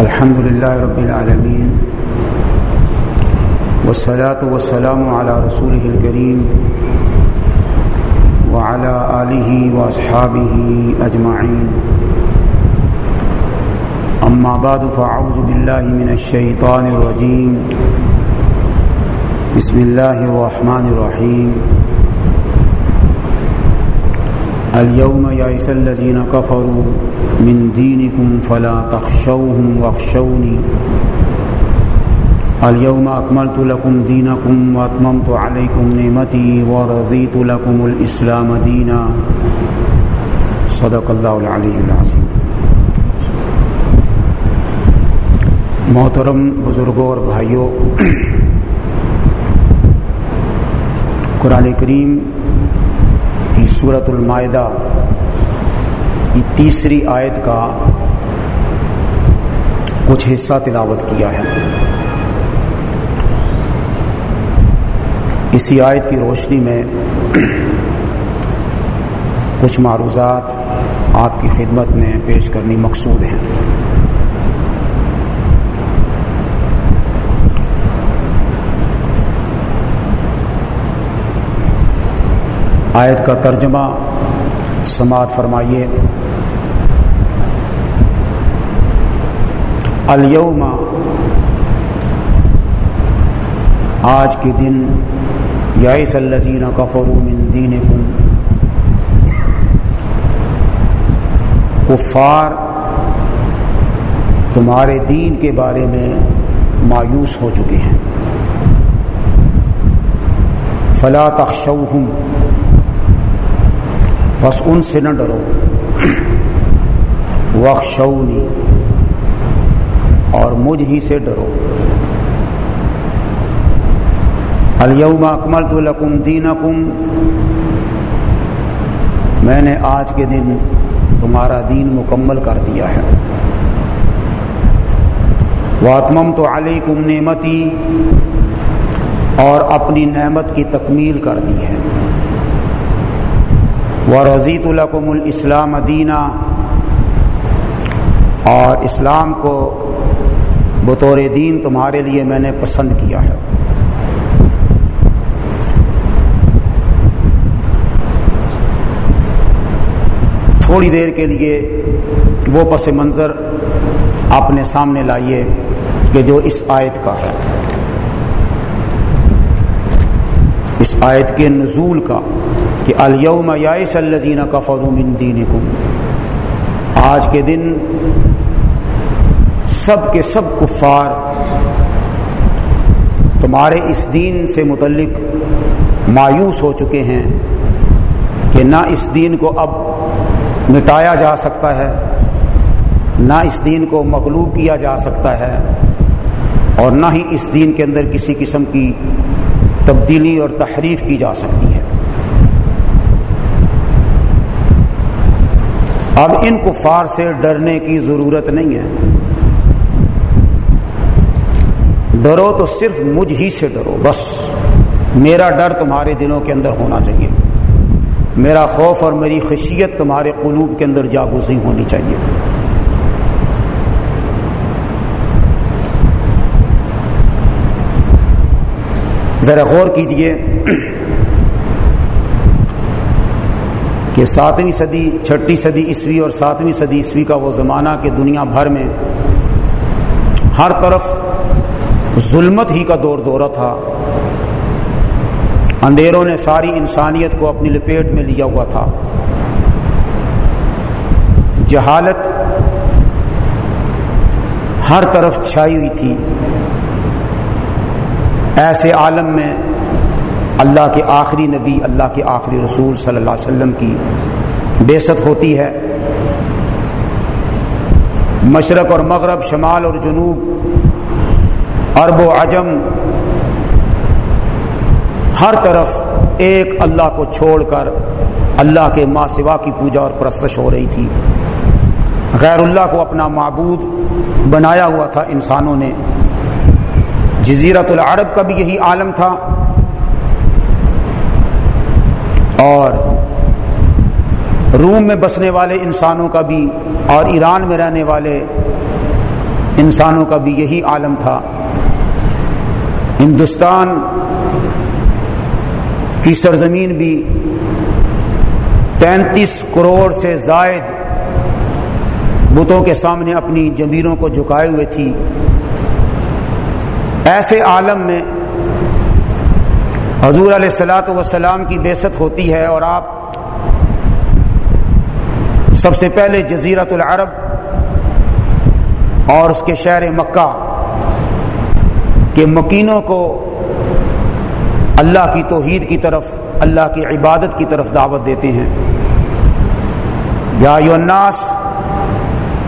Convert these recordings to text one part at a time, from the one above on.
الحمد لله رب العالمين والصلاة والسلام على رسوله الكريم وعلى آله وأصحابه أجمعين أما بعد فأعوذ بالله من الشيطان الرجيم بسم الله الرحمن الرحيم اليوم يئس الذين كفروا من دينكم فلا تخشوهم واخشوني. اليوم أكملت لكم دينكم وأتممت عليكم نعمتي ورضيت لكم الإسلام دينا. صدق الله العلي العظيم. محترم بزرگوں اور بھائیوں، قرآن کریم صورت المائدہ کی تیسری آیت کا کچھ حصہ تلاوت کیا ہے۔ اسی آیت کی روشنی میں کچھ معروضات آپ کی خدمت میں پیش کرنی مقصود ہیں۔ آیت کا ترجمہ سماعت فرمائیے۔ الیوم، آج کے دن یائس الزین کفرو من دین کفار تمہارے دین کے بارے میں مایوس ہو چکے ہیں۔ فلا تخشوہم بس ان سے نہ ڈرو۔ وخشونی اور مجھ ہی سے ڈرو۔ الیوم اکملت لکم دینکم۔ میں نے آج کے دن تمہارا دین مکمل کر دیا ہے۔ واتمم تو علیکم نعمتی، اور اپنی نعمت کی تکمیل کر دی ہے۔ و رضیت القم الاسلام دینہ اور اسلام کو بطور دین تمہارے لیے میں نے پسند کیا ہے۔ تھوڑی دیر کے لیے وہ پس منظر اپنے سامنے لائیے کہ جو اس آیت کا ہے۔ اس آیت کے نزول کا کہ الیوم یائس الزین کفر من دینکم۔ آج کے دن سب کے سب کفار تمہارے اس دین سے متعلق مایوس ہو چکے ہیں کہ نہ اس دین کو اب مٹایا جا سکتا ہے، نہ اس دین کو مغلوب کیا جا سکتا ہے اور نہ ہی اس دین کے اندر کسی قسم کی تبدیلی اور تحریف کی جا سکتی ہے۔ اب ان کفار سے ڈرنے کی ضرورت نہیں ہے۔ ڈرو تو صرف مجھ ہی سے ڈرو، بس۔ میرا ڈر تمہارے دلوں کے اندر ہونا چاہیے۔ میرا خوف اور میری خشیت تمہارے قلوب کے اندر جاگوزی ہونی چاہیے۔ ذرا غور کیجیے کہ ساتویں صدی، چھٹی صدی عیسوی اور ساتویں صدی عیسوی کا وہ زمانہ کہ دنیا بھر میں ہر طرف ظلمت ہی کا دور دورہ تھا۔ اندھیروں نے ساری انسانیت کو اپنی لپیٹ میں لیا ہوا تھا۔ جہالت ہر طرف چھائی ہوئی تھی۔ ایسے عالم میں اللہ کے آخری نبی، اللہ کے آخری رسول صلی اللہ علیہ وسلم کی بےست ہوتی ہے۔ مشرق اور مغرب، شمال اور جنوب، عرب و عجم، ہر طرف ایک اللہ کو چھوڑ کر اللہ کے ماں سوا کی پوجا اور پرستش ہو رہی تھی۔ غیر اللہ کو اپنا معبود بنایا ہوا تھا انسانوں نے۔ جزیرت العرب کا بھی یہی عالم تھا۔ اور روم میں بسنے والے انسانوں کا بھی اور ایران میں رہنے والے انسانوں کا بھی یہی عالم تھا۔ ہندوستان کی سرزمین بھی تینتیس کروڑ سے زائد بتوں کے سامنے اپنی جمیروں کو جھکائے ہوئے تھی۔ ایسے عالم میں حضور علیہ السلاۃ وسلام کی بےست ہوتی ہے اور آپ سب سے پہلے جزیرت العرب اور اس کے شہر مکہ کے مکینوں کو اللہ کی توحید کی طرف، اللہ کی عبادت کی طرف دعوت دیتے ہیں۔ یا الناس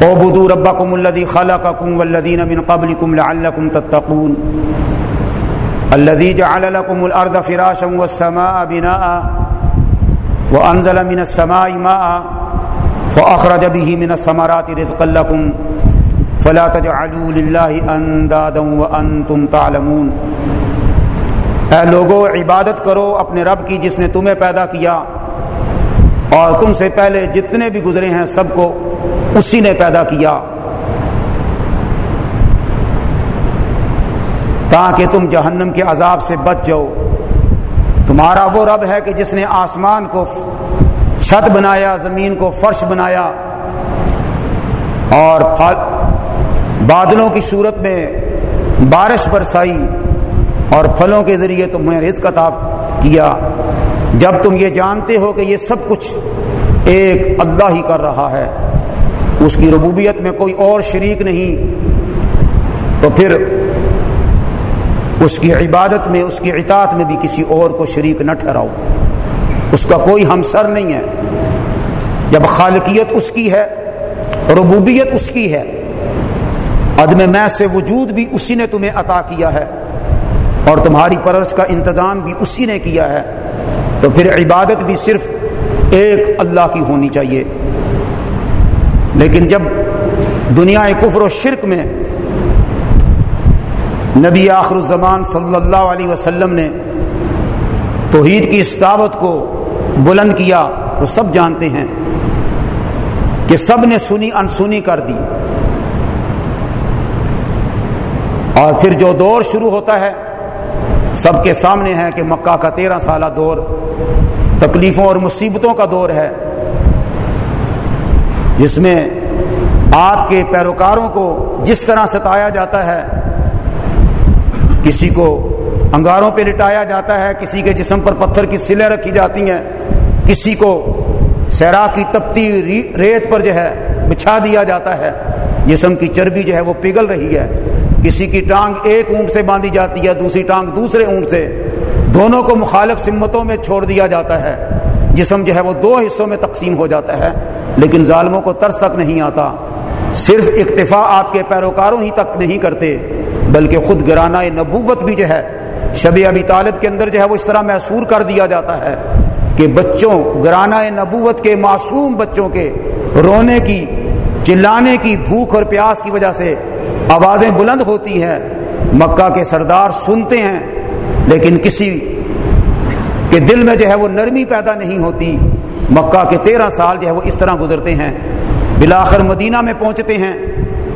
اعبدوا ربكم الذي خلقكم والذين من قبلكم لعلكم تتقون. الذي جعل لكم الارض فراشا والسماء بناء وانزل من السماء ماء واخرج به من الثمرات رزقا لكم فلا تجعلوا لله اندادا وانتم تعلمون. اے لوگو، عبادت کرو اپنے رب کی جس نے تمہیں پیدا کیا اور تم سے پہلے جتنے بھی گزرے ہیں سب کو اسی نے پیدا کیا۔ تاکہ تم جہنم کے عذاب سے بچ جاؤ۔ تمہارا وہ رب ہے کہ جس نے آسمان کو چھت بنایا، زمین کو فرش بنایا۔ اور بادلوں کی صورت میں بارش برسائی اور پھلوں کے ذریعے تمہیں رزق عطا کیا۔ جب تم یہ جانتے ہو کہ یہ سب کچھ ایک اللہ ہی کر رہا ہے۔ اس کی ربوبیت میں کوئی اور شریک نہیں، تو پھر اس کی عبادت میں، اس کی اطاعت میں بھی کسی اور کو شریک نہ ٹھہراؤ۔ اس کا کوئی ہمسر نہیں ہے۔ جب خالقیت اس کی ہے، ربوبیت اس کی ہے، عدم میں سے وجود بھی اسی نے تمہیں عطا کیا ہے، اور تمہاری پرورش کا انتظام بھی اسی نے کیا ہے، تو پھر عبادت بھی صرف ایک اللہ کی ہونی چاہیے۔ لیکن جب دنیا کفر و شرک میں نبی آخر الزمان صلی اللہ علیہ وسلم نے توحید کی استعوت کو بلند کیا تو سب جانتے ہیں کہ سب نے سنی انسنی کر دی۔ اور پھر جو دور شروع ہوتا ہے، سب کے سامنے ہے کہ مکہ کا تیرہ سالہ دور تکلیفوں اور مصیبتوں کا دور ہے۔ جس میں آپ کے پیروکاروں کو جس طرح ستایا جاتا ہے، کسی کو انگاروں پہ لٹایا جاتا ہے، کسی کے جسم پر پتھر کی سلیں رکھی جاتی ہیں، کسی کو سیرا کی تپتی ریت پر جو ہے بچھا دیا جاتا ہے، جسم کی چربی جو ہے وہ پگھل رہی ہے۔ کسی کی ٹانگ ایک اونٹ سے باندھی جاتی ہے، دوسری ٹانگ دوسرے اونٹ سے۔ دونوں کو مخالف سمتوں میں چھوڑ دیا جاتا ہے۔ جسم جو ہے وہ دو حصوں میں تقسیم ہو جاتا ہے۔ لیکن ظالموں کو ترس تک نہیں آتا۔ صرف اکتفا آپ کے پیروکاروں ہی تک نہیں کرتے، بلکہ خود گرانہ نبوت بھی جو ہے، شب ابی طالب کے اندر جو ہے وہ اس طرح محسور کر دیا جاتا ہے کہ بچوں، گرانہ نبوت کے معصوم بچوں کے رونے کی، چلانے کی بھوک اور پیاس کی وجہ سے آوازیں بلند ہوتی ہیں۔ مکہ کے سردار سنتے ہیں، لیکن کسی کہ دل میں جو ہے وہ نرمی پیدا نہیں ہوتی۔ مکہ کے تیرہ سال جو ہے وہ اس طرح گزرتے ہیں بلاخر مدینہ میں پہنچتے ہیں،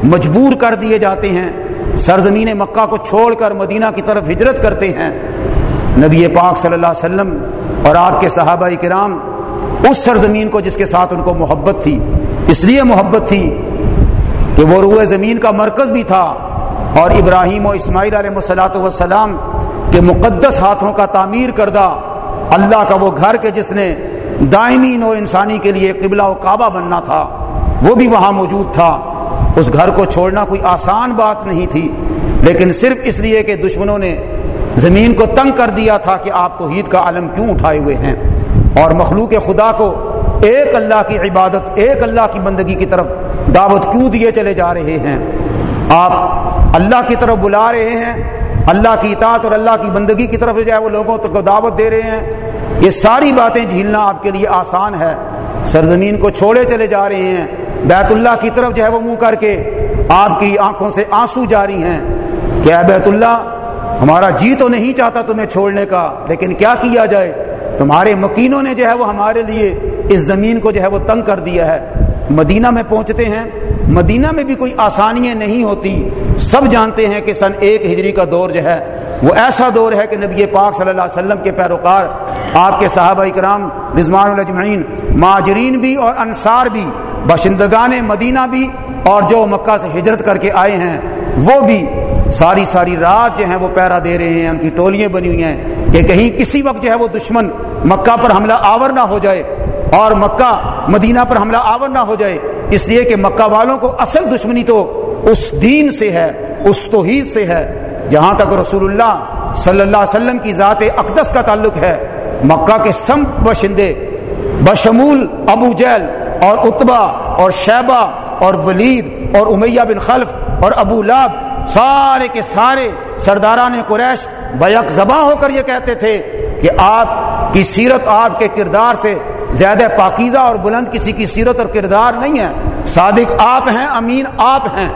مجبور کر دیے جاتے ہیں۔ سرزمین مکہ کو چھوڑ کر مدینہ کی طرف ہجرت کرتے ہیں۔ نبی پاک صلی اللہ علیہ وسلم اور آپ کے صحابہ کرام اس سرزمین کو جس کے ساتھ ان کو محبت تھی، اس لیے محبت تھی کہ وہ روئے زمین کا مرکز بھی تھا۔ اور ابراہیم و اسماعیل علیہ وسلاۃ وسلام کے مقدس ہاتھوں کا تعمیر کردہ اللہ کا وہ گھر کے جس نے دائمی نو انسانی کے لیے قبلہ و کعبہ بننا تھا، وہ بھی وہاں موجود تھا۔ اس گھر کو چھوڑنا کوئی آسان بات نہیں تھی، لیکن صرف اس لیے کہ دشمنوں نے زمین کو تنگ کر دیا تھا کہ آپ توحید کا عالم کیوں اٹھائے ہوئے ہیں۔ اور مخلوق خدا کو ایک اللہ کی عبادت، ایک اللہ کی بندگی کی طرف دعوت کیوں دیے چلے جا رہے ہیں؟ آپ اللہ کی طرف بلا رہے ہیں، اللہ کی اطاعت اور اللہ کی بندگی کی طرف جو ہے وہ لوگوں تک دعوت دے رہے ہیں۔ یہ ساری باتیں جھیلنا آپ کے لیے آسان ہے۔ سرزمین کو چھوڑے چلے جا رہے ہیں۔ بیت اللہ کی طرف جو ہے وہ منہ کر کے آپ کی آنکھوں سے آنسو جاری ہیں۔ کہ اے بیت اللہ، ہمارا جی تو نہیں چاہتا تمہیں چھوڑنے کا، لیکن کیا کیا جائے؟ تمہارے مکینوں نے جو ہے وہ ہمارے لیے اس زمین کو جو ہے وہ تنگ کر دیا ہے۔ مدینہ میں پہنچتے ہیں۔ مدینہ میں بھی کوئی آسانیاں نہیں ہوتی۔ سب جانتے ہیں کہ سن ایک ہجری کا دور جو ہے وہ ایسا دور ہے کہ نبی پاک صلی اللہ علیہ وسلم کے پیروکار آپ کے صحابہ اکرام، رضوان الجمعین ماجرین بھی اور انصار بھی، باشندگان مدینہ بھی اور جو مکہ سے ہجرت کر کے آئے ہیں، وہ بھی ساری ساری رات جو ہیں وہ پیرا دے رہے ہیں، ان کی ٹولیاں بنی ہوئی ہیں کہ کہیں کسی وقت جو ہے وہ دشمن مکہ پر حملہ آور نہ ہو جائے اور مکہ مدینہ پر حملہ آور نہ ہو جائے۔ اس لیے کہ مکہ والوں کو اصل دشمنی تو اس دین سے ہے، اس توحید سے ہے۔ جہاں تک رسول اللہ صلی اللہ علیہ وسلم کی ذات اقدس کا تعلق ہے مکہ کے سم بشندے بشمول ابو جیل اور اتبا اور شیبہ اور ولید اور امیہ بن خلف اور ابو لاب سارے کے سارے سرداران قریش بیک زباں ہو کر یہ کہتے تھے کہ آپ کی سیرت آپ کے کردار سے زیادہ پاکیزہ اور بلند کسی کی سیرت اور کردار نہیں ہے۔ صادق آپ ہیں، امین آپ ہیں۔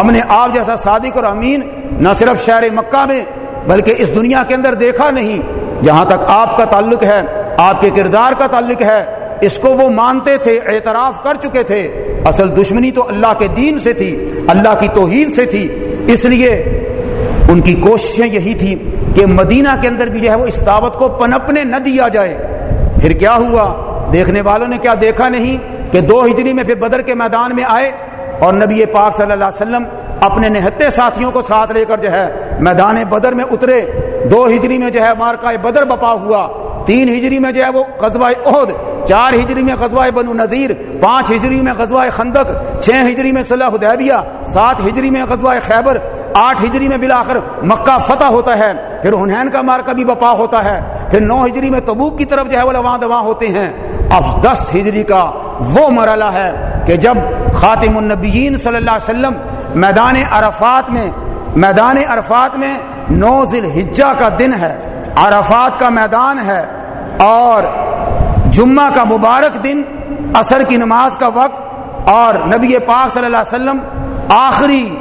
ہم نے آپ جیسا صادق اور امین نہ صرف شہر مکہ میں بلکہ اس دنیا کے اندر دیکھا نہیں۔ جہاں تک آپ کا تعلق ہے، آپ کے کردار کا تعلق ہے، اس کو وہ مانتے تھے، اعتراف کر چکے تھے۔ اصل دشمنی تو اللہ کے دین سے تھی، اللہ کی توحید سے تھی۔ اس لیے ان کی کوششیں یہی تھی کہ مدینہ کے اندر بھی جو ہے وہ اس دعوت کو پنپنے نہ دیا جائے۔ پھر کیا ہوا؟ دیکھنے والوں نے کیا دیکھا نہیں کہ دو ہجری میں پھر بدر کے میدان میں آئے اور نبی پاک صلی اللہ علیہ وسلم اپنے نہتے ساتھیوں کو ساتھ لے کر جو ہے میدان بدر میں اترے۔ دو ہجری میں جو ہے مارکا بدر بپا ہوا۔ تین ہجری میں جو ہے وہ قصبہ عہد چار ہجری میں غزوہ بنو نذیر، پانچ ہجری میں غزوہ خندق، چھ ہجری میں صلاح حدیبیہ، سات ہجری میں غزوہ خیبر، آٹھ ہجری میں بلاخر مکہ فتح ہوتا ہے۔ پھر ہنین کا مارکا بھی بپا ہوتا ہے۔ پھر نو ہجری میں تبوک کی طرف جو ہے وہ لواں دواں ہوتے ہیں۔ اب دس ہجری کا وہ مرحلہ ہے کہ جب خاتم النبیین صلی اللہ علیہ وسلم میدان عرفات میں، میدان عرفات میں نو ذی الحجہ کا دن ہے، عرفات کا میدان ہے اور جمعہ کا مبارک دن اثر کی نماز کا وقت اور نبی پاک صلی اللہ علیہ وسلم آخری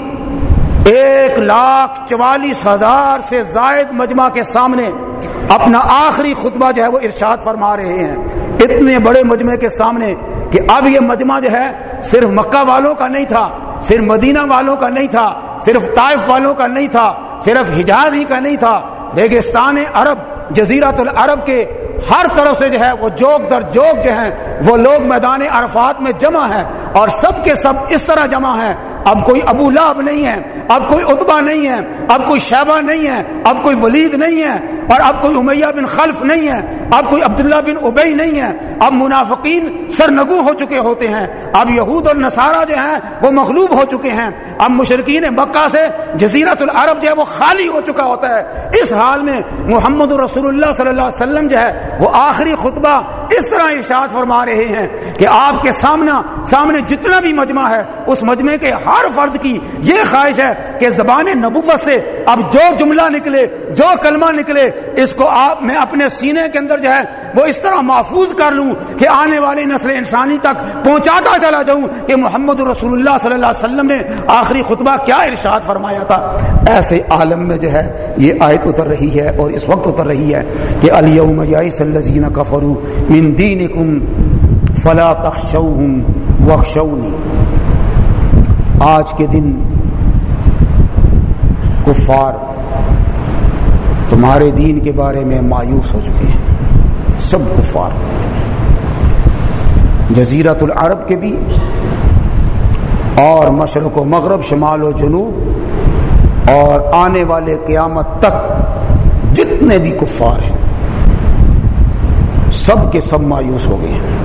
ایک لاکھ چوالیس ہزار سے زائد مجمع کے سامنے اپنا آخری خطبہ جو ہے وہ ارشاد فرما رہے ہیں۔ اتنے بڑے مجمع کے سامنے کہ اب یہ مجمع جو ہے صرف مکہ والوں کا نہیں تھا صرف مدینہ والوں کا نہیں تھا، صرف طائف والوں کا نہیں تھا، صرف حجاز ہی کا نہیں تھا۔ ریگستان عرب جزیرت العرب کے ہر طرف سے جو ہے، وہ جوک در جوک جو ہیں، وہ لوگ میدان عرفات میں جمع ہیں اور سب کے سب اس طرح جمع ہیں۔ اب کوئی ابو لاب نہیں ہے، اب کوئی اتبا نہیں ہے، اب کوئی شہبہ نہیں ہے، اب کوئی ولید نہیں ہے اور اب کوئی امیہ بن خلف نہیں ہے، اب کوئی عبداللہ بن ابئی نہیں ہے۔ اب منافقین سرنگو ہو چکے ہوتے ہیں، اب یہود اور نصارہ جو ہیں وہ مغلوب ہو چکے ہیں۔ اب مشرقین مکہ سے جزیرت العرب جو ہے وہ خالی ہو چکا ہوتا ہے۔ اس حال میں محمد رسول اللہ صلی اللہ علیہ وسلم جو ہے وہ آخری خطبہ اس طرح ارشاد فرما رہے ہیں کہ آپ کے سامنے سامنے جتنا بھی مجمع ہے، اس مجمع کے ہر ہر فرد کی یہ خواہش ہے کہ زبان نبوت سے اب جو جملہ نکلے، جو کلمہ نکلے، اس کو آپ، میں اپنے سینے کے اندر جو ہے وہ اس طرح محفوظ کر لوں کہ آنے والی نسل انسانی تک پہنچاتا چلا جاؤں کہ محمد رسول اللہ صلی اللہ علیہ وسلم نے آخری خطبہ کیا ارشاد فرمایا تھا۔ ایسے عالم میں جو ہے یہ آیت اتر رہی ہے اور اس وقت اتر رہی ہے کہ الیوم یائس الذین کفروا من دینکم فلا تخشوهم واخشونی۔ آج کے دن کفار تمہارے دین کے بارے میں مایوس ہو چکے ہیں۔ سب کفار۔ جزیرت العرب کے بھی اور مشرق و مغرب، شمال و جنوب اور آنے والے قیامت تک جتنے بھی کفار ہیں، سب کے سب مایوس ہو گئے ہیں۔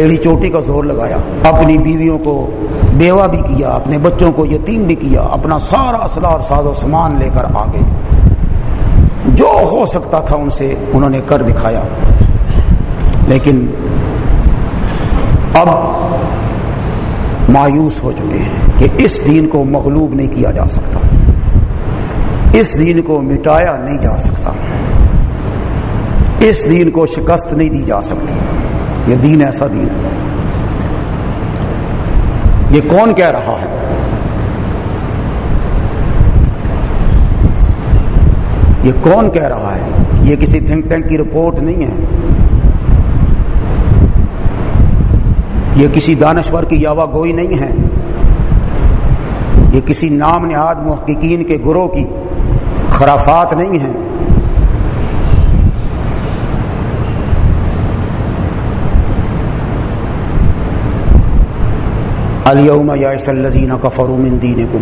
ایڑی چوٹی کا زور لگایا، اپنی بیویوں کو بیوہ بھی کیا، اپنے بچوں کو یتیم بھی کیا، اپنا سارا اسلحہ اور ساز و سامان لے کر آ گئے جو ہو سکتا تھا ان سے انہوں نے کر دکھایا۔ لیکن اب مایوس ہو چکے ہیں کہ اس دین کو مغلوب نہیں کیا جا سکتا۔ اس دین کو مٹایا نہیں جا سکتا۔ اس دین کو شکست نہیں دی جا سکتی۔ یہ دین ایسا دین ہے۔ یہ کون کہہ رہا ہے؟ یہ کون کہہ رہا ہے؟ یہ کسی تھنک ٹینک کی رپورٹ نہیں ہے۔ یہ کسی دانشور کی یاوا گوئی نہیں ہے۔ یہ کسی نام نہاد محققین کے گروہ کی خرافات نہیں ہیں۔ الیوم یاس الزین کا فرومن دین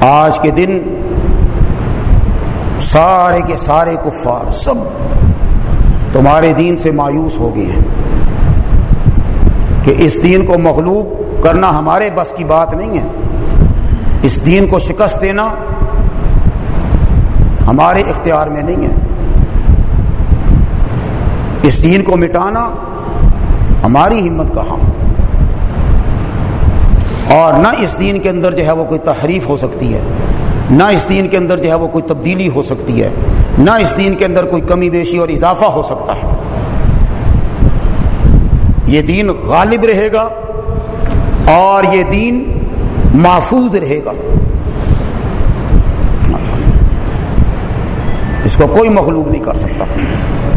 آج کے دن سارے کے سارے کفار سب تمہارے دین سے مایوس ہو گئے ہیں کہ اس دین کو مغلوب کرنا ہمارے بس کی بات نہیں ہے۔ اس دین کو شکست دینا ہمارے اختیار میں نہیں ہے۔ اس دین کو مٹانا ہماری ہمت کا ہم اور نہ اس دین کے اندر جو ہے وہ کوئی تحریف ہو سکتی ہے، نہ اس دین کے اندر جو ہے وہ کوئی تبدیلی ہو سکتی ہے، نہ اس دین کے اندر کوئی کمی بیشی اور اضافہ ہو سکتا ہے۔ یہ دین غالب رہے گا اور یہ دین محفوظ رہے گا۔ اس کو کوئی مخلوق نہیں کر سکتا۔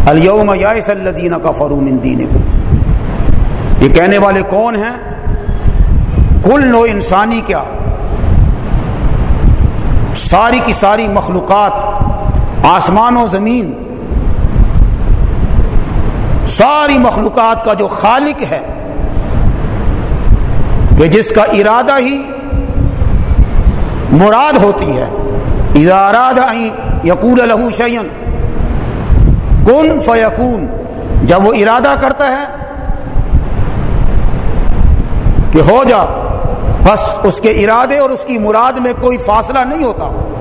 الوم یاس الزین کا فروم دین کو یہ کہنے والے کون ہیں؟ کل نو انسانی کیا؟ ساری کی ساری مخلوقات آسمان و زمین، ساری مخلوقات کا جو خالق ہے، کہ جس کا ارادہ ہی مراد ہوتی ہے۔ ارادہ یقول لہو شعین کن فیقون جب وہ ارادہ کرتا ہے کہ ہو جا بس اس کے ارادے اور اس کی مراد میں کوئی فاصلہ نہیں ہوتا۔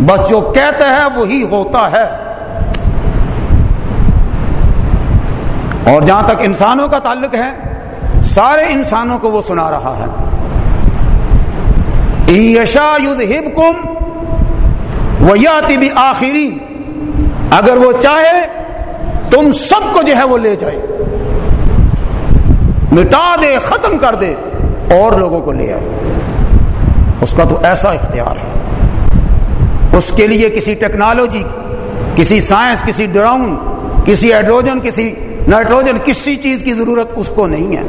بس جو کہتا ہے وہی ہوتا ہے۔ اور جہاں تک انسانوں کا تعلق ہے، سارے انسانوں کو وہ سنا رہا ہے۔ یشا ہب کم وہ بھی آخری اگر وہ چاہے، تم سب کو جو ہے وہ لے جائے۔ مٹا دے، ختم کر دے۔ اور لوگوں کو لے آئے۔ اس کا تو ایسا اختیار ہے۔ اس کے لیے کسی ٹیکنالوجی، کسی سائنس، کسی ڈراؤن، کسی ایڈروجن کسی نائٹروجن، کسی چیز کی ضرورت اس کو نہیں ہے۔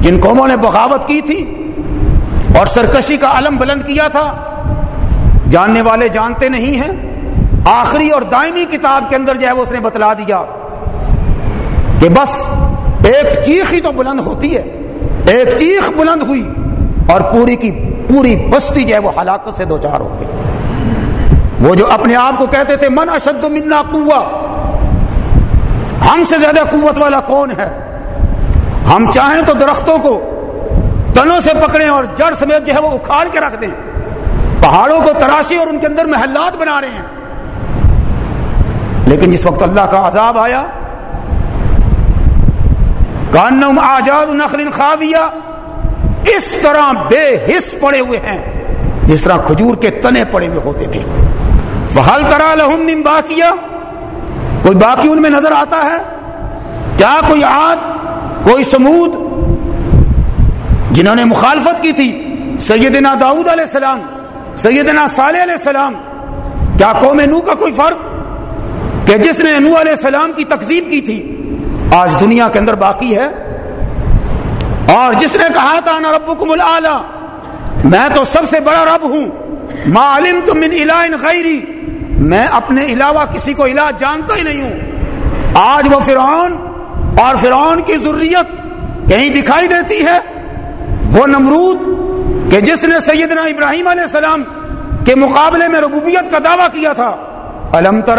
جن قوموں نے بغاوت کی تھی اور سرکشی کا علم بلند کیا تھا، جاننے والے جانتے نہیں ہیں۔ آخری اور دائمی کتاب کے اندر جو ہے وہ اس نے بتلا دیا کہ بس ایک چیخ ہی تو بلند ہوتی ہے۔ ایک چیخ بلند ہوئی اور پوری کی پوری بستی جو ہے وہ ہلاکت سے دو چار ہو گئی۔ وہ جو اپنے آپ کو کہتے تھے، من اشد منا قوا ہم سے زیادہ قوت والا کون ہے؟ ہم چاہیں تو درختوں کو تنوں سے پکڑیں اور جڑ سمیت جو ہے وہ اکھاڑ کے رکھ دیں۔ پہاڑوں کو تراشی اور ان کے اندر محلات بنا رہے ہیں۔ لیکن جس وقت اللہ کا عذاب آیا کانم آزاد نخل خاویہ اس طرح بے حص پڑے ہوئے ہیں، جس طرح کھجور کے تنے پڑے ہوئے ہوتے تھے۔ فہل کرا لہم من باقیہ کوئی باقی ان میں نظر آتا ہے؟ کیا کوئی آد کوئی سمود؟ جنہوں نے مخالفت کی تھی، سیدنا داؤد علیہ السلام، سیدنا صالح علیہ السلام۔ کیا قوم نو کا کوئی فرق؟ کہ جس نے نو علیہ السلام کی تقزیب کی تھی آج دنیا کے اندر باقی ہے۔ اور جس نے کہا تھا نا رب میں تو سب سے بڑا رب ہوں۔ ما علم من الہ غیری، میں اپنے علاوہ کسی کو الہ جانتا ہی نہیں ہوں۔ آج وہ فرعون اور فرعون کی ضروریت کہیں دکھائی دیتی ہے۔ وہ نمرود کہ جس نے سیدنا ابراہیم علیہ السلام کے مقابلے میں ربوبیت کا دعویٰ کیا تھا۔ الم تر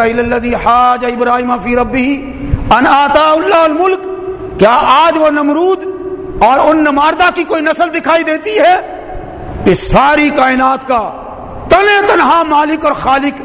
حاج ابراہیم فی ربی ان آتا اللہ الملک۔ کیا آج وہ نمرود اور ان نماردہ کی کوئی نسل دکھائی دیتی ہے؟ اس ساری کائنات کا تنے تنہا مالک اور خالق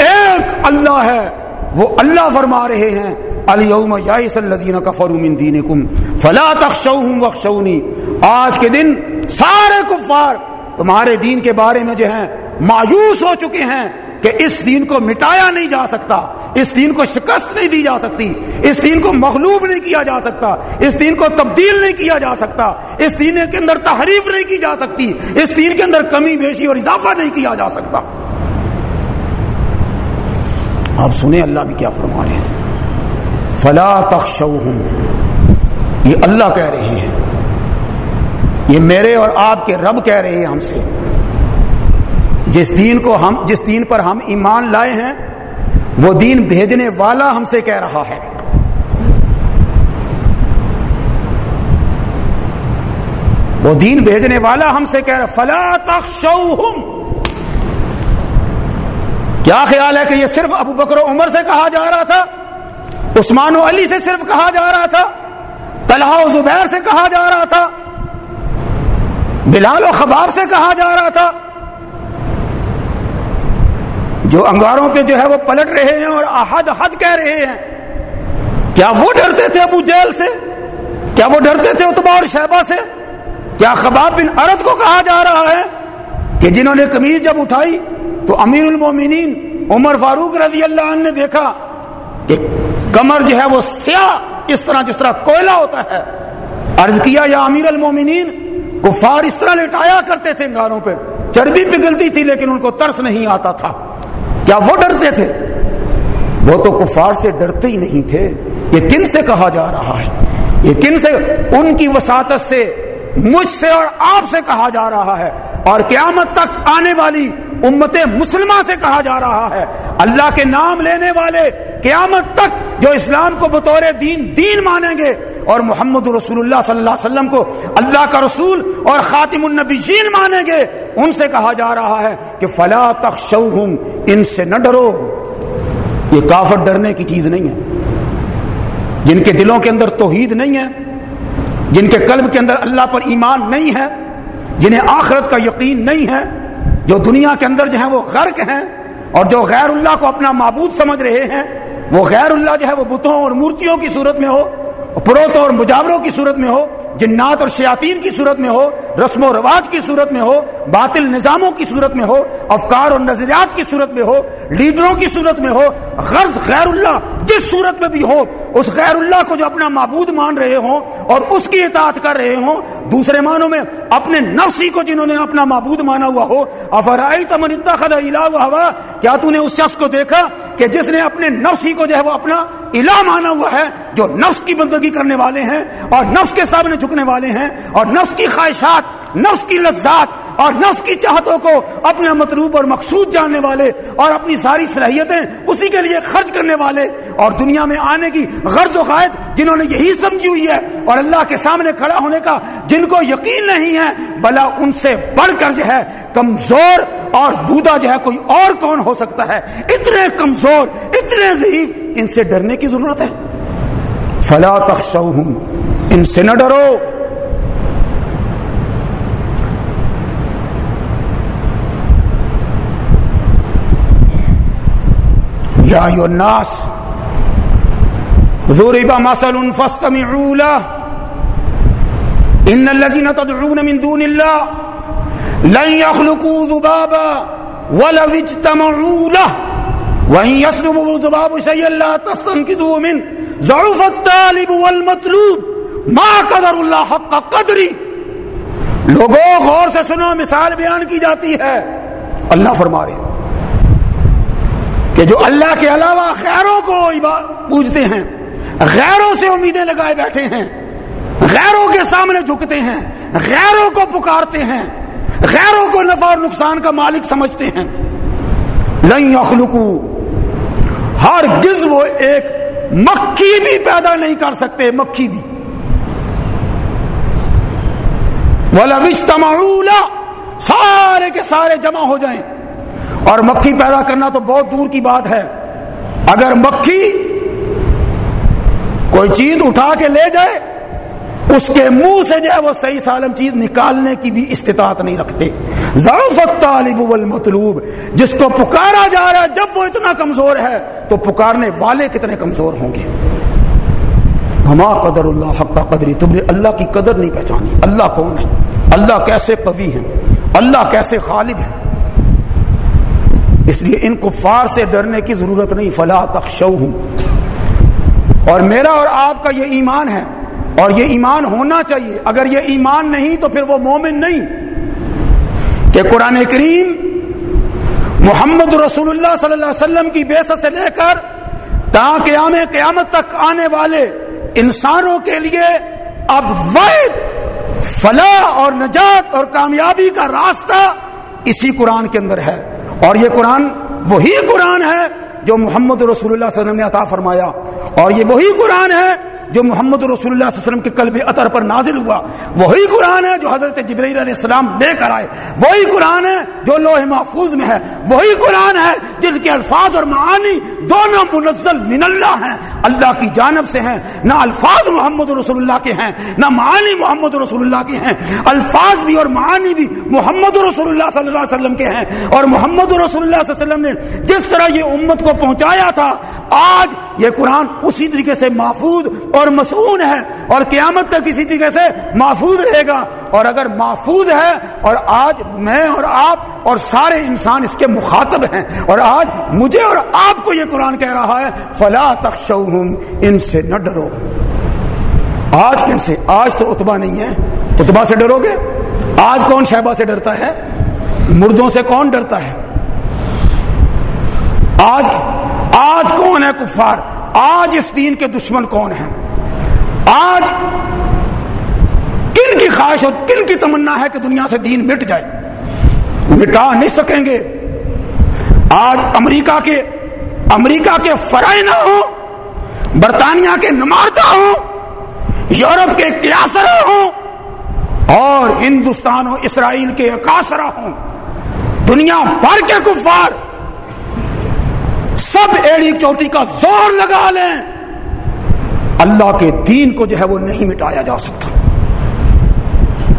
ایک اللہ ہے۔ وہ اللہ فرما رہے ہیں۔ الیوم یائس الذین کفروا من دینکم فلا تخشوهم واخشونی۔ آج کے دن سارے کفار تمہارے دین کے بارے میں جو ہیں مایوس ہو چکے ہیں۔ کہ اس دین کو مٹایا نہیں جا سکتا، اس دین کو شکست نہیں دی جا سکتی، اس دین کو مغلوب نہیں کیا جا سکتا، اس دین کو تبدیل نہیں کیا جا سکتا، اس دین کے اندر تحریف نہیں کی جا سکتی، اس دین کے اندر کمی، بیشی اور اضافہ نہیں کیا جا سکتا۔ آپ سنیں اللہ بھی کیا فرما رہے ہیں۔ فلا تخشوہم یہ اللہ کہہ رہے ہیں۔ یہ میرے اور آپ کے رب کہہ رہے ہیں ہم سے۔ جس دین کو ہم جس دین پر ہم ایمان لائے ہیں، وہ دین بھیجنے والا ہم سے کہہ رہا ہے۔ وہ دین بھیجنے والا ہم سے کہہ رہا فلا تخشوہم۔ کیا خیال ہے کہ یہ صرف ابو بکر و عمر سے کہا جا رہا تھا؟ عثمان و علی سے صرف کہا جا رہا تھا؟ طلحہ و زبیر سے کہا جا رہا تھا؟ بلال و خباب سے کہا جا رہا تھا؟ جو انگاروں پہ جو ہے وہ پلٹ رہے ہیں اور احد حد کہہ رہے ہیں۔ کیا وہ ڈرتے تھے ابو جیل سے؟ کیا وہ ڈرتے تھے اتبا اور شہبہ سے؟ کیا خباب بن ارد کو کہا جا رہا ہے کہ جنہوں نے کمیز جب اٹھائی تو امیر المومنین عمر فاروق رضی اللہ عنہ نے دیکھا کہ کمر جو ہے وہ سیاہ اس طرح جس طرح کوئلہ ہوتا ہے۔ عرض کیا، یا امیر المومنین، کفار اس طرح لٹایا کرتے تھے انگاروں پہ۔ چربی پگلتی تھی لیکن ان کو ترس نہیں آتا تھا۔ کیا وہ ڈرتے تھے؟ وہ تو کفار سے ڈرتے ہی نہیں تھے۔ یہ کن سے کہا جا رہا ہے؟ یہ کن سے؟ ان کی وساطت سے، مجھ سے اور آپ سے کہا جا رہا ہے۔ اور قیامت تک آنے والی امت مسلمہ سے کہا جا رہا ہے۔ اللہ کے نام لینے والے قیامت تک جو اسلام کو بطور دین دین مانیں گے اور محمد رسول اللہ صلی اللہ علیہ وسلم کو اللہ کا رسول اور خاتم النبیین مانیں گے، ان سے کہا جا رہا ہے کہ فلا تخشوہم، ان سے نہ ڈرو۔ یہ کافر ڈرنے کی چیز نہیں ہے۔ جن کے دلوں کے اندر توحید نہیں ہے، جن کے قلب کے اندر اللہ پر ایمان نہیں ہے، جنہیں آخرت کا یقین نہیں ہے، جو دنیا کے اندر جو ہے وہ غرق ہیں اور جو غیر اللہ کو اپنا معبود سمجھ رہے ہیں، وہ غیر اللہ جو ہے وہ بتوں اور مورتیوں کی صورت میں ہو۔ پروت اور مجاوروں کی صورت میں ہو، جنات اور شیاطین کی صورت میں ہو، رسم و رواج کی صورت میں ہو، باطل نظاموں کی صورت میں ہو، افکار اور نظریات کی صورت میں ہو، لیڈروں کی صورت میں ہو، غرض غیر اللہ جس صورت میں بھی ہو، اس غیر اللہ کو جو اپنا معبود مان رہے ہوں اور اس کی اطاعت کر رہے ہوں، دوسرے معنوں میں اپنے نفسی کو جنہوں نے اپنا معبود مانا ہوا ہو افرائی تمن اتخذ الہ ہوا، کیا تو نے اس شخص کو دیکھا کہ جس نے اپنے نفس ہی کو جو ہے وہ اپنا الہ مانا ہوا ہے، جو نفس کی بندگی کرنے والے ہیں اور نفس کے سامنے جھکنے والے ہیں اور نفس کی خواہشات، نفس کی لذات اور نفس کی چاہتوں کو اپنا مطلوب اور مقصود جاننے والے اور اپنی ساری صلاحیتیں اسی کے لیے خرچ کرنے والے اور دنیا میں آنے کی غرض و قائد جنہوں نے یہی سمجھی ہوئی ہے اور اللہ کے سامنے کھڑا ہونے کا جن کو یقین نہیں ہے بلا ان سے بڑھ کر جو ہے کمزور اور بودا جو ہے کوئی اور کون ہو سکتا ہے؟ اتنے کمزور، اتنے ضعیف، ان سے ڈرنے کی ضرورت ہے۔ فلا تخشوہم، ان سے نہ ڈرو۔ یا ایو الناس. ضرب مثل فاستمعوا له. ان الذين تدعون من دون الله لن يخلقوا ذبابا ولو اجتمعوا له. وان يسلبوا الذباب شيئا لا تستنقذوا منه. ضعف الطالب والمطلوب. ما قدر الله حق قدری لوگوں غور سے سنو، مثال بیان کی جاتی ہے۔ اللہ فرما رہے کہ جو اللہ کے علاوہ غیروں کو پوجتے ہیں، غیروں سے امیدیں لگائے بیٹھے ہیں، غیروں کے سامنے جھکتے ہیں، غیروں کو پکارتے ہیں، غیروں کو نفع اور نقصان کا مالک سمجھتے ہیں۔ لن یخلقو ہر گز وہ ایک مکھی بھی پیدا نہیں کر سکتے، مکھی بھی۔ سارے کے سارے جمع ہو جائیں۔ اور مکھی پیدا کرنا تو بہت دور کی بات ہے۔ اگر مکھی کوئی چیز اٹھا کے لے جائے، اس کے منہ سے جو ہے وہ صحیح سالم چیز نکالنے کی بھی استطاعت نہیں رکھتے۔ طالب والمطلوب، جس کو پکارا جا رہا ہے، جب وہ اتنا کمزور ہے، تو پکارنے والے کتنے کمزور ہوں گے۔ ہما قدر اللہ حق قدری، تم نے اللہ کی قدر نہیں پہچانی۔ اللہ کون ہے؟ اللہ کیسے قوی ہے اللہ کیسے غالب ہے اس لیے ان کفار سے ڈرنے کی ضرورت نہیں۔ فلا تخشو ہوں اور میرا اور آپ کا یہ ایمان ہے۔ اور یہ ایمان ہونا چاہیے۔ اگر یہ ایمان نہیں تو پھر وہ مومن نہیں۔ کہ قرآن کریم محمد رسول اللہ صلی اللہ علیہ وسلم کی بے سے لے کر تا قیام قیامت تک آنے والے انسانوں کے لیے اب وید فلاح اور نجات اور کامیابی کا راستہ اسی قرآن کے اندر ہے۔ اور یہ قرآن وہی قرآن ہے جو محمد رسول اللہ صلی اللہ علیہ وسلم نے عطا فرمایا اور یہ وہی قرآن ہے جو محمد رسول اللہ صلی اللہ علیہ وسلم کے قلب اطر پر نازل ہوا، وہی قرآن ہے جو حضرت جبرائیل علیہ السلام لے کر آئے۔ وہی قرآن ہے جو لوح محفوظ میں ہے۔ وہی قرآن ہے جن کے الفاظ اور معانی دونوں منزل من اللہ ہیں۔ اللہ کی جانب سے ہیں۔ نہ الفاظ محمد رسول اللہ کے ہیں، نہ معانی محمد رسول اللہ کے ہیں۔ الفاظ بھی اور معانی بھی محمد رسول اللہ صلی اللہ علیہ وسلم کے ہیں۔ اور محمد رسول اللہ صلی اللہ علیہ وسلم نے جس طرح یہ امت کو پہنچایا تھا، آج یہ قرآن اسی طریقے سے محفوظ اور مسعون ہے اور قیامت تک اسی طریقے سے محفوظ رہے گا اور اگر محفوظ ہے اور آج میں اور آپ اور سارے انسان اس کے مخاطب ہیں اور آج مجھے اور آپ کو یہ قرآن کہہ رہا ہے، فلا تخشوہم ان سے نہ ڈرو۔ آج کن سے؟ آج تو اتبا نہیں ہے۔ اتبا سے ڈرو گے؟ آج کون شہبہ سے ڈرتا ہے؟ مردوں سے کون ڈرتا ہے؟ آج آج کون ہے کفار؟ آج اس دین کے دشمن کون ہیں؟ آج کن کی خواہش اور کن کی تمنا ہے کہ دنیا سے دین مٹ جائے؟ مٹا نہیں سکیں گے۔ آج امریکہ کے امریکہ کے فرائنا ہو برطانیہ کے نمارتا ہو یورپ کے کیاسرا ہوں، اور ہندوستان و اسرائیل کے اکاسرا ہوں۔ دنیا بھر کے کفار سب ایڑی چوٹی کا زور لگا لیں۔ اللہ کے دین کو جو ہے وہ نہیں مٹایا جا سکتا۔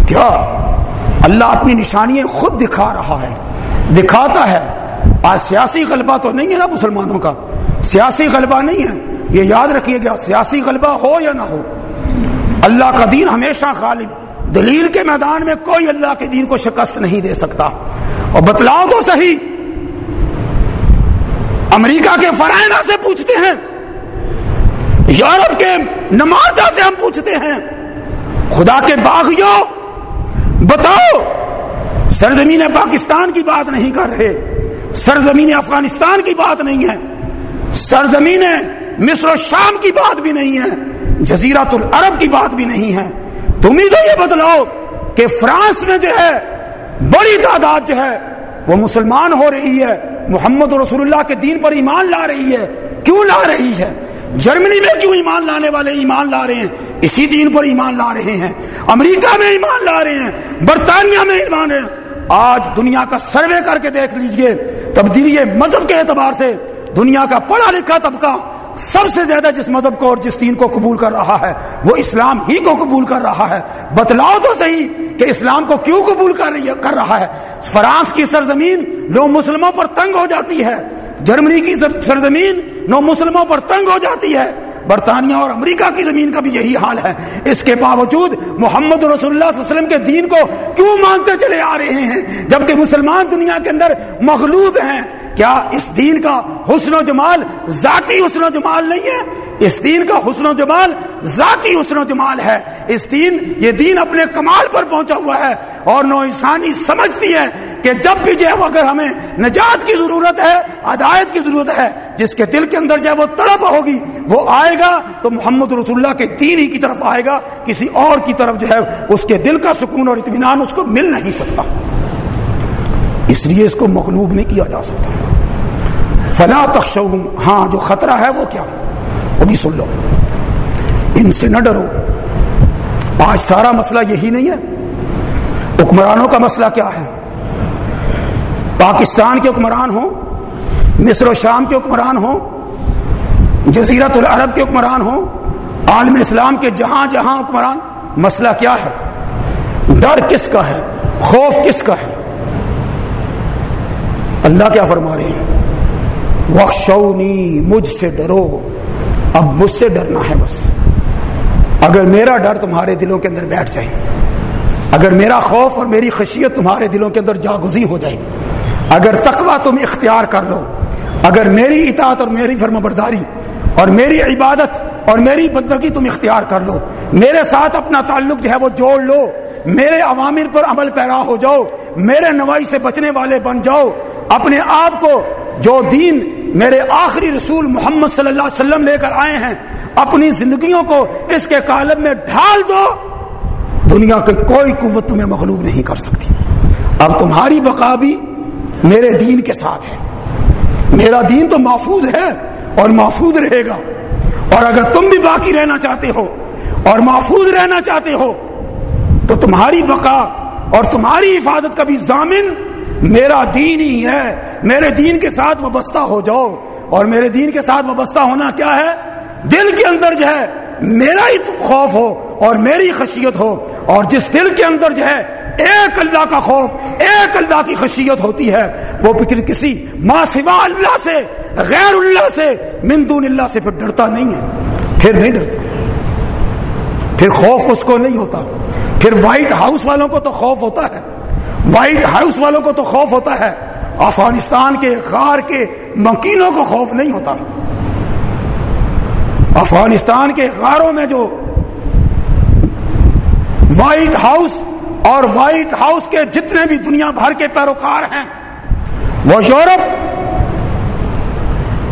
کیا؟ اللہ اپنی نشانیاں خود دکھا رہا ہے، دکھاتا ہے۔ آج سیاسی غلبہ تو نہیں ہے نا مسلمانوں کا۔ سیاسی غلبہ نہیں ہے۔ یہ یاد رکھیے گا، سیاسی غلبہ ہو یا نہ ہو۔ اللہ کا دین ہمیشہ غالب دلیل کے میدان میں کوئی اللہ کے دین کو شکست نہیں دے سکتا۔ اور بتلاؤ تو صحیح، امریکہ کے فرائنا سے پوچھتے ہیں۔ یورپ کے نمازہ سے ہم پوچھتے ہیں، خدا کے باغیوں، بتاؤ، سرزمین پاکستان کی بات نہیں کر رہے، سرزمین افغانستان کی بات نہیں ہے، سرزمین مصر و شام کی بات بھی نہیں ہے جزیرات العرب کی بات بھی نہیں ہے۔ تم ہی تو یہ بتلاؤ کہ فرانس میں جو ہے، بڑی تعداد جو ہے، وہ مسلمان ہو رہی ہے، محمد رسول اللہ کے دین پر ایمان لا رہی ہے، کیوں لا رہی ہے؟ جرمنی میں کیوں ایمان لانے والے ایمان لا رہے ہیں؟ اسی دین پر ایمان لا رہے ہیں۔ امریکہ میں ایمان لا رہے ہیں۔ برطانیہ میں ایمان ہے۔ آج دنیا کا سروے کر کے دیکھ لیجیے۔ تبدیلی مذہب کے اعتبار سے دنیا کا پڑھا لکھا طبقہ سب سے زیادہ جس مذہب کو اور جس دین کو قبول کر رہا ہے، وہ اسلام ہی کو قبول کر رہا ہے۔ بتلاؤ تو صحیح کہ اسلام کو کیوں قبول کر کر رہا ہے۔ فرانس کی سرزمین لوگ مسلموں پر تنگ ہو جاتی ہے۔ جرمنی کی سرزمین نو مسلموں پر تنگ ہو جاتی ہے۔ برطانیہ اور امریکہ کی زمین کا بھی یہی حال ہے۔ اس کے باوجود محمد رسول اللہ صلی اللہ علیہ وسلم کے دین کو کیوں مانتے چلے آ رہے ہیں؟ جبکہ مسلمان دنیا کے اندر مغلوب ہیں۔ کیا اس دین کا حسن و جمال ذاتی حسن و جمال نہیں ہے؟ اس دین کا حسن و جمال، ذاتی حسن و جمال ہے۔ اس دین، یہ دین اپنے کمال پر پہنچا ہوا ہے۔ اور نو انسانی سمجھتی ہے کہ جب بھی جو ہے اگر ہمیں نجات کی ضرورت ہے، ہدایت کی ضرورت ہے، جس کے دل کے اندر جو ہے وہ تڑپ ہوگی، وہ آئے گا تو محمد رسول اللہ کے دین ہی کی طرف آئے گا۔ کسی اور کی طرف جو ہے اس کے دل کا سکون اور اطمینان اس کو مل نہیں سکتا۔ اس لیے اس کو مغلوب نہیں کیا جا سکتا۔ فلا تخشوہم۔ ہاں جو خطرہ ہے وہ کیا؟ وہ بھی سن لو۔ ان سے نہ ڈرو۔ آج سارا مسئلہ یہی نہیں ہے۔ حکمرانوں کا مسئلہ کیا ہے؟ پاکستان کے حکمران ہوں؟ مصر و شام کے حکمران ہوں؟ جزیرت العرب کے حکمران ہوں؟ عالم اسلام کے جہاں جہاں حکمران، مسئلہ کیا ہے؟ ڈر کس کا ہے؟ خوف کس کا ہے؟ اللہ کیا فرما رہے ہیں؟ وخشونی، مجھ سے ڈرو۔ اب مجھ سے ڈرنا ہے بس۔ اگر میرا ڈر تمہارے دلوں کے اندر بیٹھ جائے، اگر میرا خوف اور میری خشیت تمہارے دلوں کے اندر جاگزی ہو جائے، اگر تقوی تم اختیار کر لو، اگر میری اطاعت اور میری فرم برداری اور میری عبادت اور میری بندگی تم اختیار کر لو، میرے ساتھ اپنا تعلق جو ہے وہ جوڑ لو، میرے عوامر پر عمل پیرا ہو جاؤ، میرے نوائی سے بچنے والے بن جاؤ، اپنے آپ کو جو دین میرے آخری رسول محمد صلی اللہ علیہ وسلم لے کر آئے ہیں، اپنی زندگیوں کو اس کے کالب میں ڈھال دو۔ دنیا کی کوئی قوت تمہیں مغلوب نہیں کر سکتی۔ اب تمہاری بقا بھی میرے دین کے ساتھ ہے۔ میرا دین تو محفوظ ہے اور محفوظ رہے گا۔ اور اگر تم بھی باقی رہنا چاہتے ہو اور محفوظ رہنا چاہتے ہو، تو تمہاری بقا اور تمہاری حفاظت کا بھی ضامن میرا دین ہی ہے۔ میرے دین کے ساتھ وابستہ ہو جاؤ۔ اور میرے دین کے ساتھ وابستہ ہونا کیا ہے؟ دل کے اندر جو ہے، میرا ہی خوف ہو اور میری خشیت ہو۔ اور جس دل کے اندر جو ہے، ایک اللہ کا خوف، ایک اللہ کی خشیت ہوتی ہے، وہ پھر کسی ماں سوا اللہ سے، غیر اللہ سے مندون اللہ سے پھر ڈرتا نہیں ہے۔ پھر نہیں ڈرتا۔ پھر خوف اس کو نہیں ہوتا۔ پھر وائٹ ہاؤس والوں کو تو خوف ہوتا ہے۔ وائٹ ہاؤس والوں کو تو خوف ہوتا ہے، افغانستان کے غار کے مکینوں کو خوف نہیں ہوتا۔ افغانستان کے غاروں میں جو وائٹ ہاؤس اور وائٹ ہاؤس کے جتنے بھی دنیا بھر کے پیروکار ہیں، وہ یورپ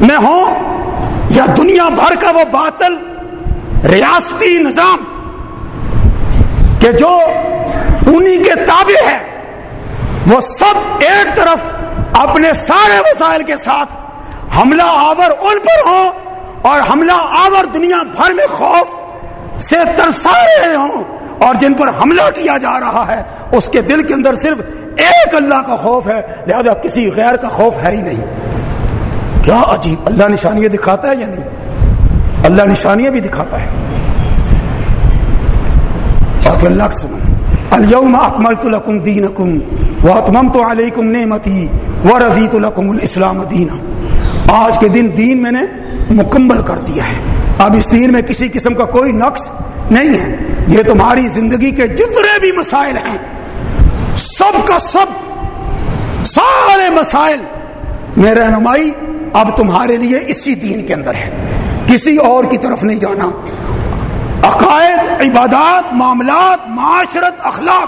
میں ہوں یا دنیا بھر کا وہ باطل ریاستی نظام کہ جو انہی کے تابع ہے۔ وہ سب ایک طرف اپنے سارے وسائل کے ساتھ حملہ آور ان پر ہوں اور حملہ آور دنیا بھر میں خوف سے ترسا رہے ہوں اور جن پر حملہ کیا جا رہا ہے، اس کے دل کے اندر صرف ایک اللہ کا خوف ہے، لہذا کسی غیر کا خوف ہے ہی نہیں۔ کیا عجیب، اللہ نشانیاں دکھاتا ہے یا نہیں؟ اللہ نشانیاں بھی دکھاتا ہے۔ اور پھر اللہ سنو اليوم اکملت لکم دینکم واتممت علیکم نعمتی ورضیت لکم الاسلام دینا آج کے دن دین میں نے مکمل کر دیا ہے۔ اب اس دین میں کسی قسم کا کوئی نقص نہیں ہے۔ یہ تمہاری زندگی کے جتنے بھی مسائل ہیں، سب کا سب، سارے مسائل میں رہنمائی اب تمہارے لیے اسی دین کے اندر ہے۔ کسی اور کی طرف نہیں جانا۔ عقائد، عبادات، معاملات، معاشرت، اخلاق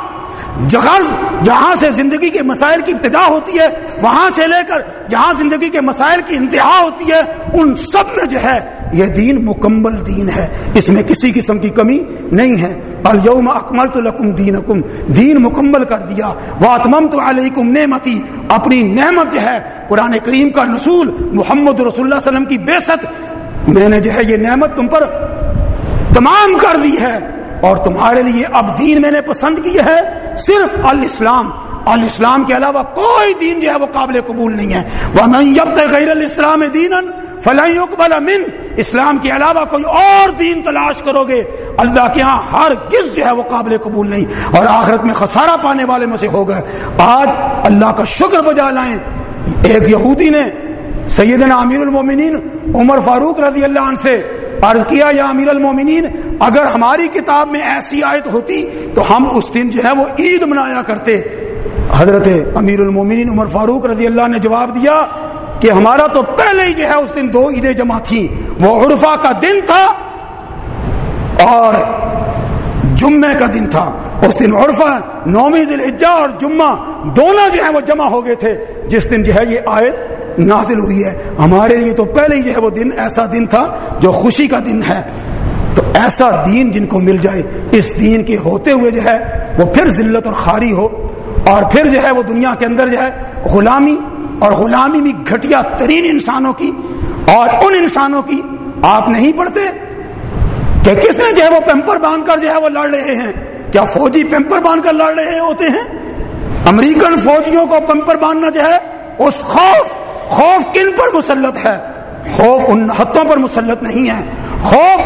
غرض جہاں سے زندگی کے مسائل کی ابتدا ہوتی ہے، وہاں سے لے کر جہاں زندگی کے مسائل کی انتہا ہوتی ہے، ان سب میں جو ہے، یہ دین مکمل دین ہے۔ اس میں کسی قسم کی کمی نہیں ہے۔ الوم اکمل تو لکم دین دین مکمل کر دیا۔ وہ اتمم تو علیکم نعمتی۔ اپنی نعمت جو ہے، قرآن کریم کا نصول محمد رسول اللہ علیہ وسلم کی بے میں نے جو ہے، یہ نعمت تم پر تمام کر دی ہے اور تمہارے لیے اب دین میں نے پسند کی ہے صرف الاسلام۔ الاسلام کے علاوہ کوئی دین جو ہے وہ قابل قبول نہیں ہے۔ وہ غیر الاسلام دین فلاں من اسلام کے علاوہ کوئی اور دین تلاش کرو گے، اللہ کے ہاں ہر کس جو ہے وہ قابل قبول نہیں۔ اور آخرت میں خسارہ پانے والے میں سے ہو گئے۔ آج اللہ کا شکر بجا لائیں۔ ایک یہودی نے سیدنا امیر المومنین عمر فاروق رضی اللہ عنہ سے عرض کیا، یا امیر المومنین، اگر ہماری کتاب میں ایسی آیت ہوتی تو ہم اس دن جو ہے وہ عید منایا کرتے. حضرت امیر المومنین عمر فاروق رضی اللہ نے جواب دیا کہ ہمارا تو پہلے ہی جو ہے اس دن دو عیدیں جمع تھیں۔ وہ عرفہ کا دن تھا اور جمعے کا دن تھا۔ اس دن عرفہ نومی ذی الحجہ اور جمعہ دونوں جو ہے وہ جمع ہو گئے تھے۔ جس دن جو ہے یہ آیت نازل ہوئی ہے۔ ہمارے لیے تو پہلے ہی جو ہے وہ دن ایسا دن تھا جو خوشی کا دن ہے۔ تو ایسا دین جن کو مل جائے، اس دین کے ہوتے ہوئے جو ہے وہ پھر ذلت اور خاری ہو۔ اور پھر جو ہے وہ دنیا کے اندر جو ہے غلامی اور غلامی بھی گھٹیا ترین انسانوں کی۔ اور ان انسانوں کی آپ نہیں پڑھتے کہ کس نے جو ہے وہ پیمپر باندھ کر جو ہے وہ لڑ رہے ہیں۔ کیا فوجی پیمپر باندھ کر لڑ رہے ہوتے ہیں؟ امریکن فوجیوں کو پیمپر باندھنا جو ہے اس خوف خوف کن پر مسلط ہے؟ خوف ان حتوں پر مسلط نہیں ہے۔ خوف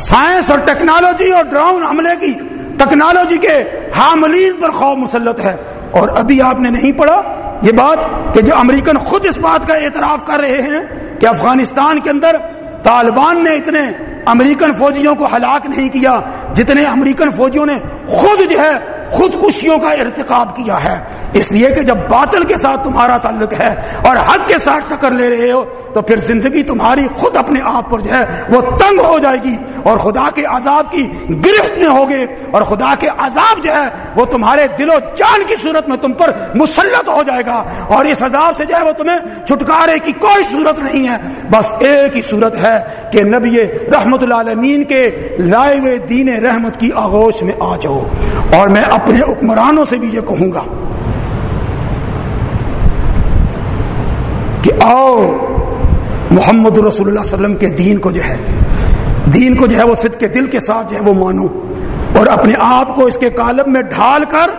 سائنس اور ٹیکنالوجی اور ڈراؤن حملے کی، ٹیکنالوجی کے حاملین پر خوف مسلط ہے۔ اور ابھی آپ نے نہیں پڑھا یہ بات کہ جو امریکن خود اس بات کا اعتراف کر رہے ہیں کہ افغانستان کے اندر طالبان نے اتنے امریکن فوجیوں کو ہلاک نہیں کیا، جتنے امریکن فوجیوں نے خود جو ہے خودکشیوں کا ارتکاب کیا ہے۔ اس لیے کہ جب باطل کے ساتھ تمہارا تعلق ہے اور حق کے ساتھ ٹکر لے رہے ہو، تو پھر زندگی تمہاری خود اپنے آپ پر جو ہے وہ تنگ ہو جائے گی اور خدا کے عذاب کی گرفت میں ہوگے اور خدا کے عذاب جو ہے وہ تمہارے دل و جان کی صورت میں تم پر مسلط ہو جائے گا اور اس عذاب سے جو ہے وہ تمہیں چھٹکارے کی کوئی صورت نہیں ہے۔ بس ایک ہی صورت ہے کہ نبی رحمت العالمین کے لائے ہوئے دین رحمت کی آغوش میں آ جاؤ۔ اور میں اپنے حکمرانوں سے بھی یہ کہوں گا کہ آؤ، محمد رسول اللہ علیہ وسلم کے دین کو جو ہے، دین کو جو ہے وہ صد کے دل کے ساتھ جو ہے وہ مانو۔ اور اپنے آپ کو اس کے کالب میں ڈھال کر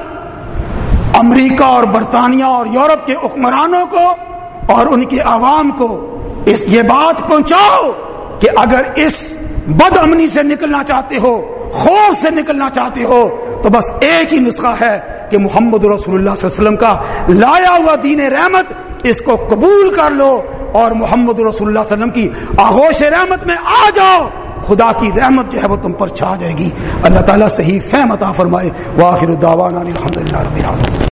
امریکہ اور برطانیہ اور یورپ کے حکمرانوں کو اور ان کے عوام کو اس یہ بات پہنچاؤ کہ اگر اس بد امنی سے نکلنا چاہتے ہو، خوف سے نکلنا چاہتے ہو، تو بس ایک ہی نسخہ ہے کہ محمد رسول اللہ صلی اللہ علیہ وسلم کا لایا ہوا دین رحمت اس کو قبول کر لو اور محمد رسول اللہ علیہ وسلم کی آغوش رحمت میں آ جاؤ۔ خدا کی رحمت جو ہے وہ تم پر چھا جائے گی۔ اللہ تعالیٰ صحیح فہم عطا فرمائے۔ واخر الدعوانا الحمد للہ رب العالمین۔